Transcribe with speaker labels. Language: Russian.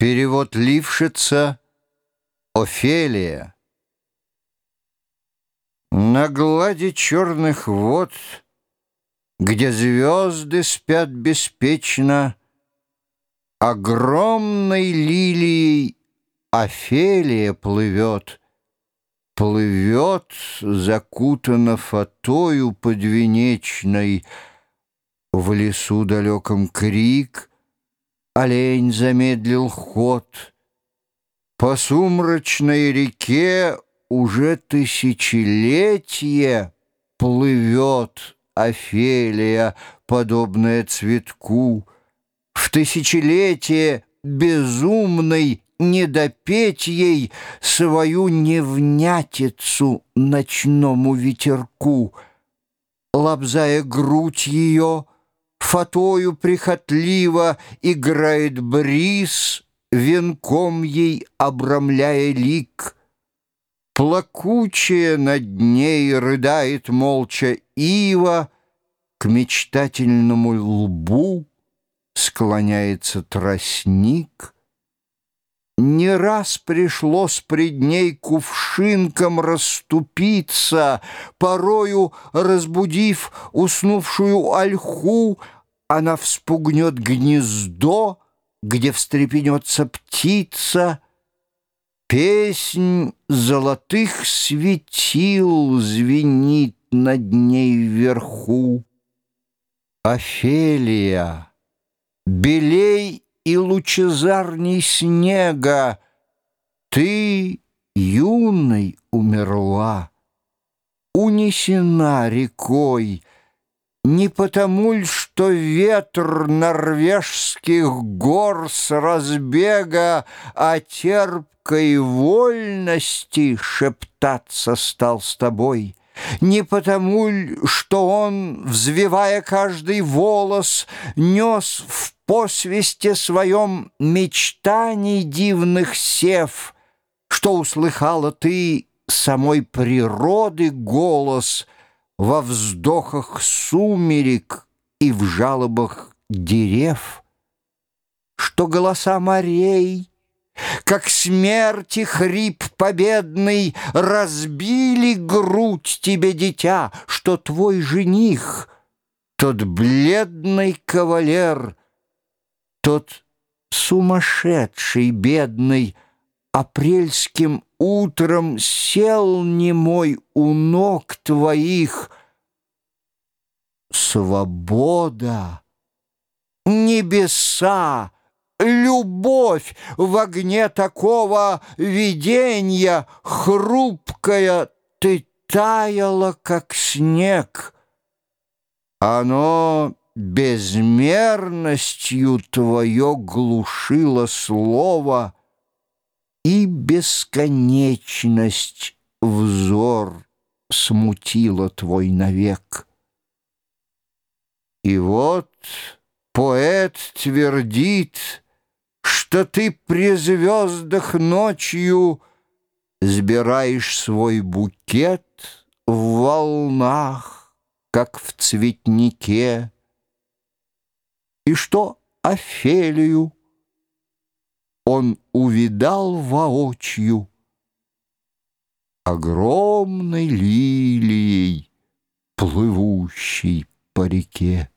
Speaker 1: Перевод Лившица Офелия На глади черных вод, Где звезды спят беспечно, Огромной лилией Офелия плывет, Плывет, закутана фатою подвенечной, В лесу далеком крик — Олень замедлил ход. По сумрачной реке уже тысячелетие плывет Офелия, подобная цветку. В тысячелетие безумной не допеть ей свою невнятицу ночному ветерку. Лобзая грудь ее, Фатою прихотливо играет бриз, Венком ей обрамляя лик. Плакучая над ней рыдает молча ива, К мечтательному лбу склоняется тростник — не раз пришлось пред ней кувшинком расступиться, Порою, разбудив уснувшую ольху, Она вспугнет гнездо, где встрепенется птица. Песнь золотых светил звенит над ней вверху. Офелия, белей и лучезарней снега, Ты, юной, умерла, унесена рекой, Не потому ль, что ветр норвежских гор с разбега О терпкой вольности шептаться стал с тобой? Не потому ль, что он, взвивая каждый волос, Нес в посвисте своем мечтаний дивных сев, Что услыхала ты самой природы голос Во вздохах сумерек и в жалобах дерев, Что голоса морей — как смерти хрип победный Разбили грудь тебе, дитя, Что твой жених, тот бледный кавалер — тот сумасшедший, бедный, Апрельским утром сел немой у ног твоих. Свобода, небеса, любовь в огне такого видения Хрупкая ты таяла, как снег. Оно безмерностью твое глушило слово, И бесконечность взор смутила твой навек. И вот поэт твердит, что ты при звездах ночью Сбираешь свой букет в волнах, как в цветнике, и что Офелию он увидал воочию огромной лилией, плывущей по реке.